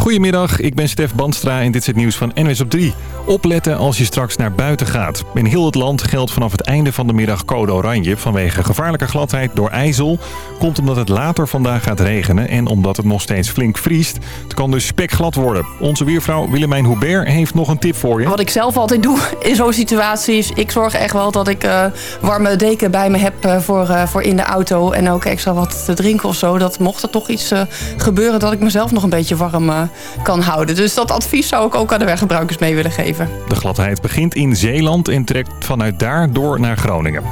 Goedemiddag, ik ben Stef Bandstra en dit is het nieuws van NWS op 3. Opletten als je straks naar buiten gaat. In heel het land geldt vanaf het einde van de middag code oranje... vanwege gevaarlijke gladheid door ijzel. Komt omdat het later vandaag gaat regenen en omdat het nog steeds flink vriest. Het kan dus spekglad worden. Onze weervrouw Willemijn Hubert heeft nog een tip voor je. Wat ik zelf altijd doe in zo'n situatie is... ik zorg echt wel dat ik uh, warme deken bij me heb uh, voor, uh, voor in de auto... en ook extra wat te drinken of zo. Dat mocht er toch iets gebeuren dat ik mezelf nog een beetje warm kan houden. Dus dat advies zou ik ook aan de weggebruikers mee willen geven. De gladheid begint in Zeeland en trekt vanuit daar door naar Groningen.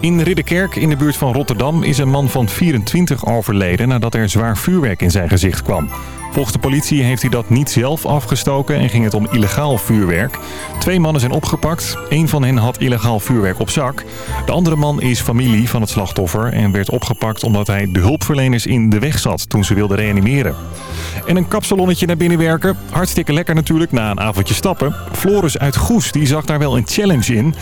In Ridderkerk in de buurt van Rotterdam is een man van 24 overleden nadat er zwaar vuurwerk in zijn gezicht kwam. Volgens de politie heeft hij dat niet zelf afgestoken en ging het om illegaal vuurwerk. Twee mannen zijn opgepakt. Eén van hen had illegaal vuurwerk op zak. De andere man is familie van het slachtoffer en werd opgepakt omdat hij de hulpverleners in de weg zat toen ze wilden reanimeren. En een kapsalonnetje naar binnen werken. Hartstikke lekker natuurlijk na een avondje stappen. Floris uit Goes die zag daar wel een challenge in.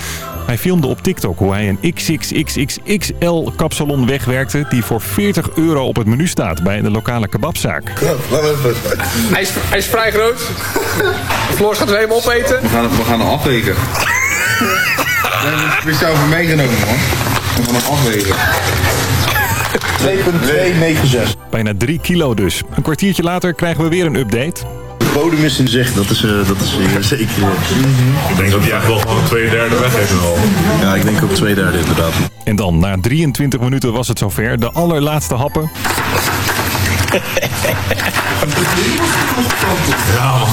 Hij filmde op TikTok hoe hij een XXXXXL kapsalon wegwerkte... die voor 40 euro op het menu staat bij de lokale kebabzaak. Hij is, hij is vrij groot. Floris gaat er helemaal opeten. We gaan, we gaan hem afwegen. We hebben het speciaal voor meegenomen, man. We gaan hem afwegen. 2,296. Bijna 3 kilo dus. Een kwartiertje later krijgen we weer een update. De bodem is in zicht, dat is, uh, dat is uh, zeker. Ik denk dat hij echt wel gewoon twee derde weg heeft al. Ja, ik denk ook twee derde inderdaad. En dan, na 23 minuten was het zover. De allerlaatste happen. Ja, man.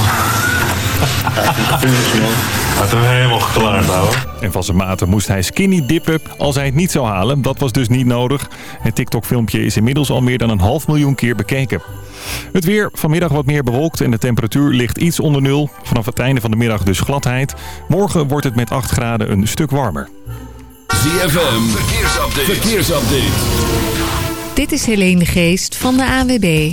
Had hem helemaal geklaard, ouwe. En van zijn maten moest hij skinny dippen als hij het niet zou halen. Dat was dus niet nodig. Het TikTok-filmpje is inmiddels al meer dan een half miljoen keer bekeken. Het weer vanmiddag wat meer bewolkt en de temperatuur ligt iets onder nul. Vanaf het einde van de middag dus gladheid. Morgen wordt het met 8 graden een stuk warmer. ZFM, verkeersupdate. verkeersupdate. Dit is Helene Geest van de AWB.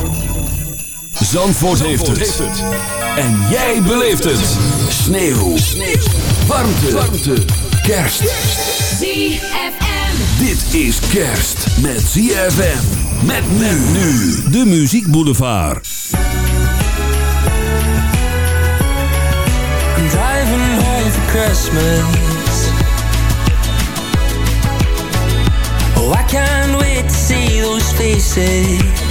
Zandvoort, heeft, het. En jij beleeft het. Sneeuw. Sneeuw. Warmte. Warmte. Kerst. ZFM. Dit is kerst met ZFM. Met men nu. De Muziek Boulevard. I'm driving home for Christmas. Oh, I can't wait to see those faces.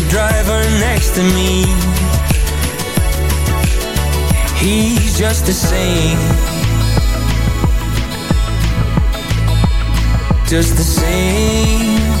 driver next to me. He's just the same. Just the same.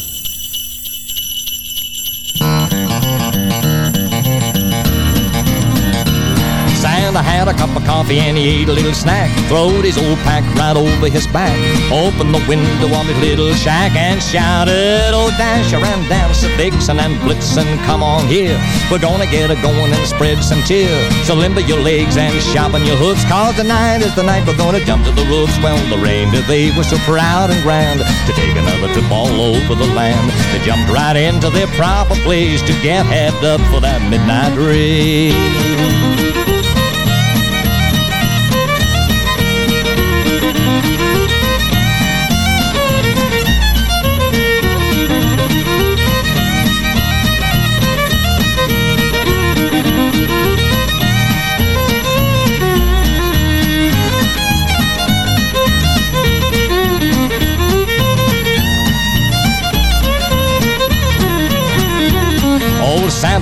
Coffee and he ate a little snack. Throwed his old pack right over his back. Opened the window of his little shack and shouted, Oh, Dasher and Dancer, Vixen and Blitzen, come on here. We're gonna get a going and spread some cheer. So limber your legs and sharpen your hoofs, cause tonight is the night we're gonna jump to the roofs. Well, the reindeer, they were so proud and grand to take another trip all over the land. They jumped right into their proper place to get head up for that midnight race.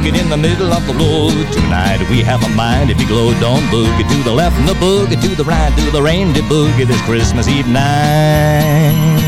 Boogie in the middle of the road. Tonight we have a mind if you glow. Don't boogie to the left and the boogie to the right. Do the reindeer boogie this Christmas Eve night.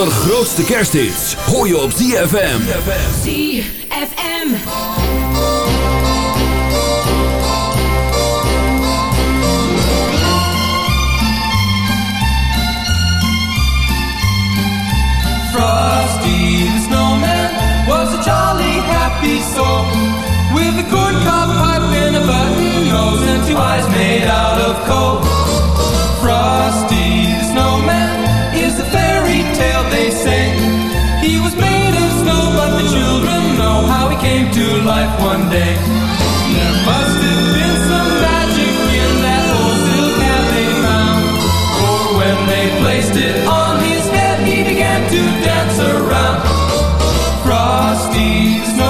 allergrootste kersthits hoor je op ZFM. ZFM. Frosty the Snowman was a jolly happy soul. With a good cob pipe and a button nose and two eyes made out of coal. Frosty the Snowman He was made of snow, but the children know how he came to life one day. There must have been some magic in that old silk hat they found. For when they placed it on his head, he began to dance around. Frosty snow.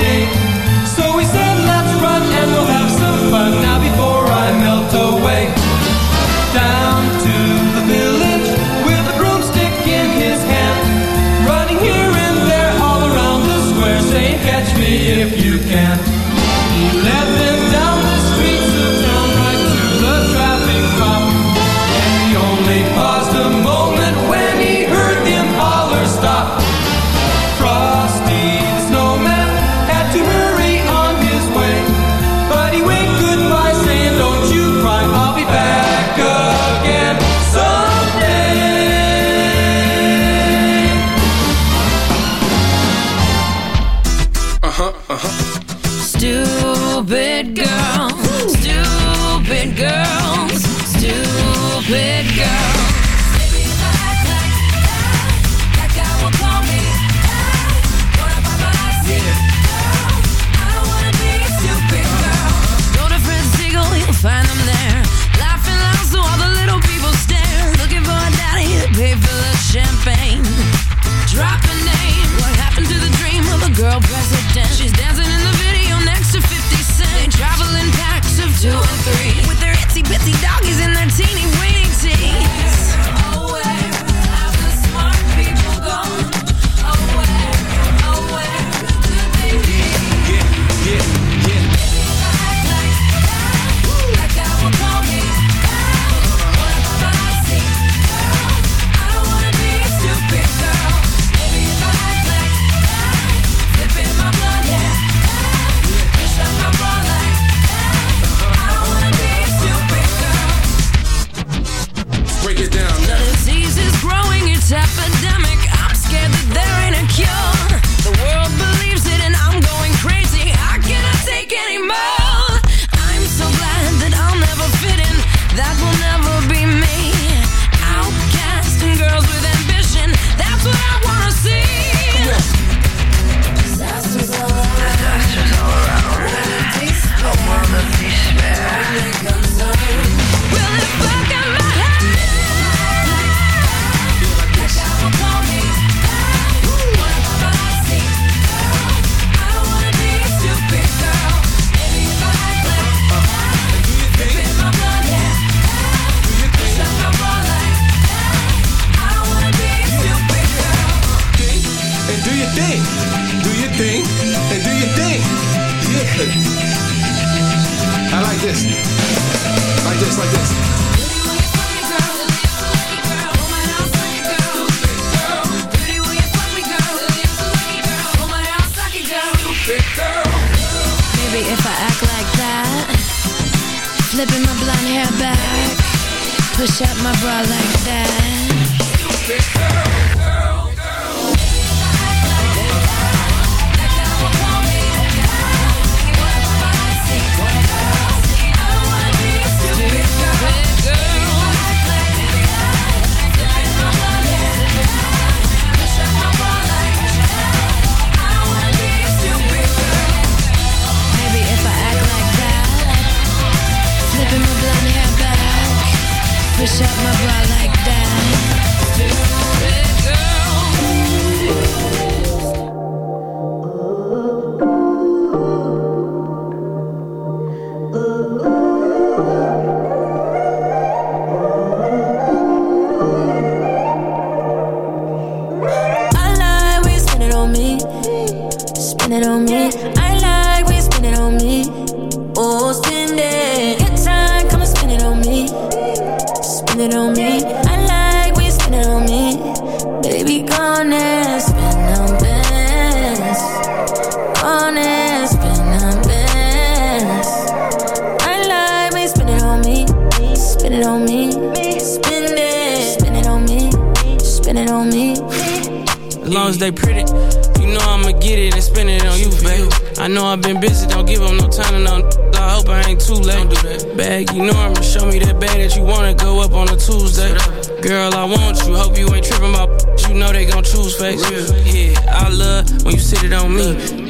nothing on me. Spend it. Spend it on me. Spend it on me. As long as they pretty, you know I'ma get it and spend it on you, babe. I know I've been busy, don't give them no time to no. I hope I ain't too late. Don't do that. Bag, you know I'ma show me that bag that you wanna go up on a Tuesday. Girl, I want you, hope you ain't tripping about. You know they gon' choose face. Yeah, I love when you sit it on me.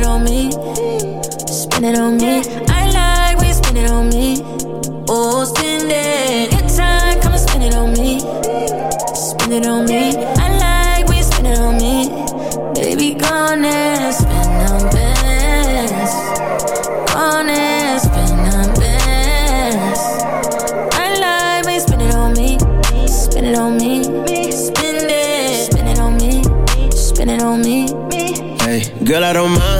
It on me. Spend it on me. I like when you spend it on me. Oh, spend it. Good time, come and spend it on me. Spend it on me. I like when you spend it on me. Baby, go on and spend on bands. Go on and spend on bands. I like when you spend it on me. Spend it on me. Spend it. Spend it on me. Spend it on me. Hey, girl, I don't mind.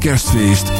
Kerstfeest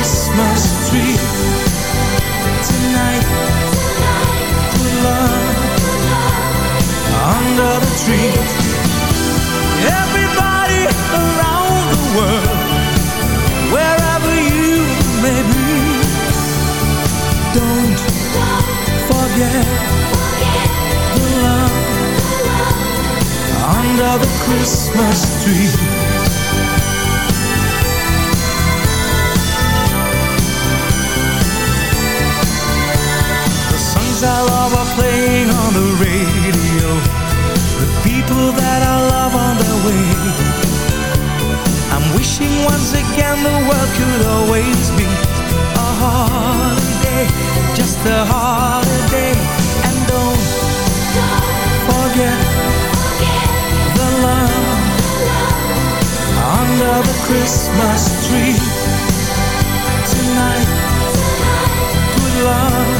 Christmas tree tonight. Put love under the tree. Everybody around the world, wherever you may be, don't forget the love under the Christmas tree. Radio. The people that I love on their way. I'm wishing once again the world could always be a holiday, just a holiday. And don't forget the love under the Christmas tree tonight. Put love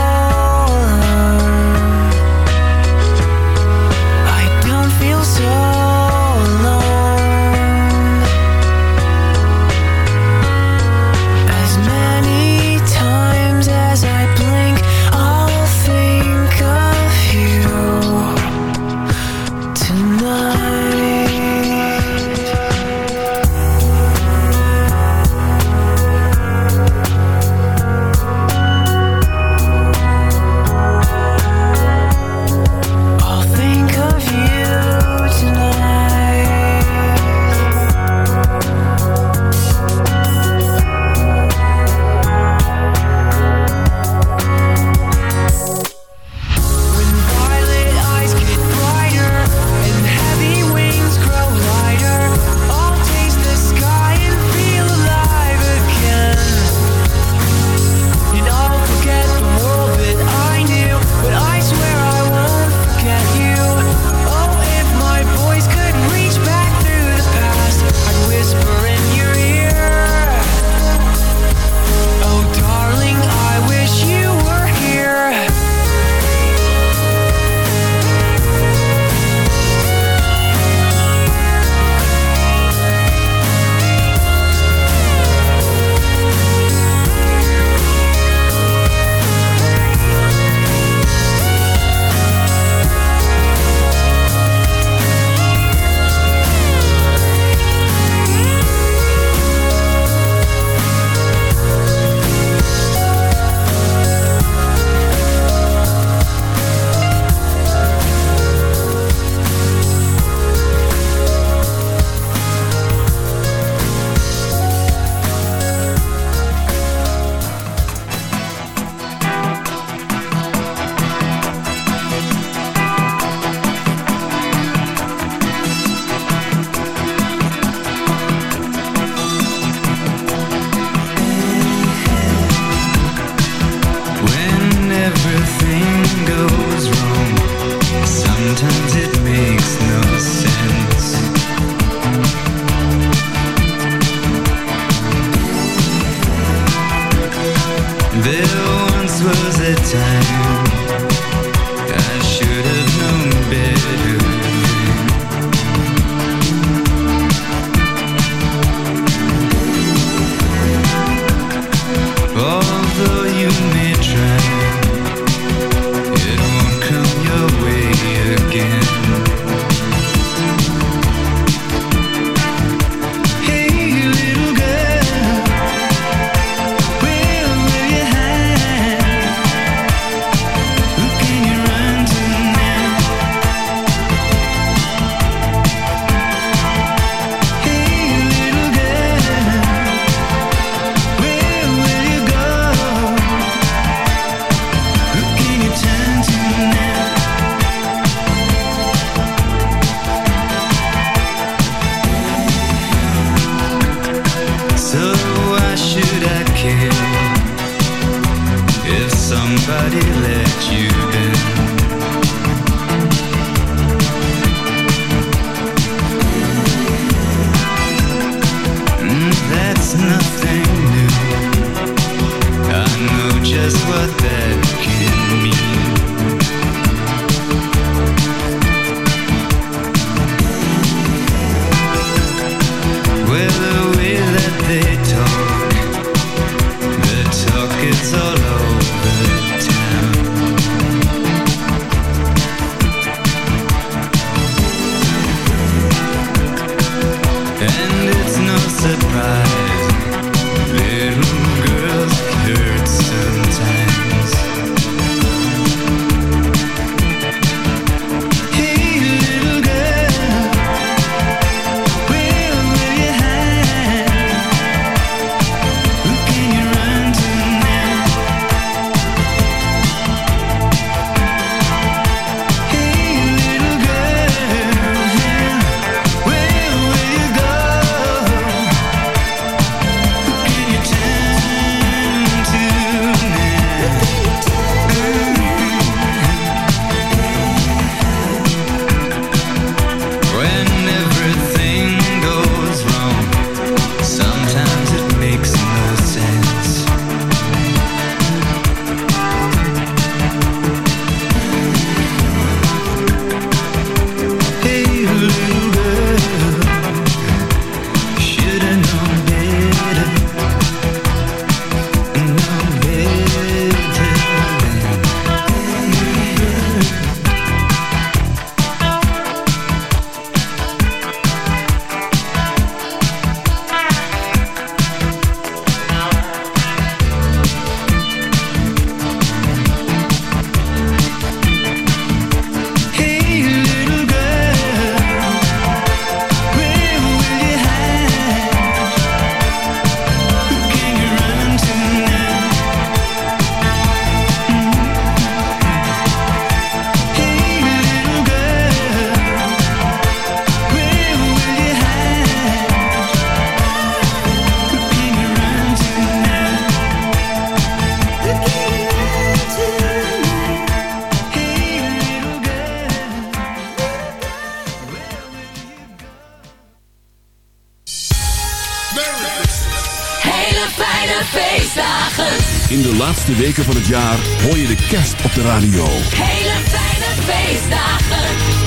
weken van het jaar hoor je de kerst op de radio. Hele fijne feestdagen.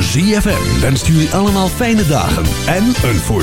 ZFM wenst jullie allemaal fijne dagen en een voorzitter.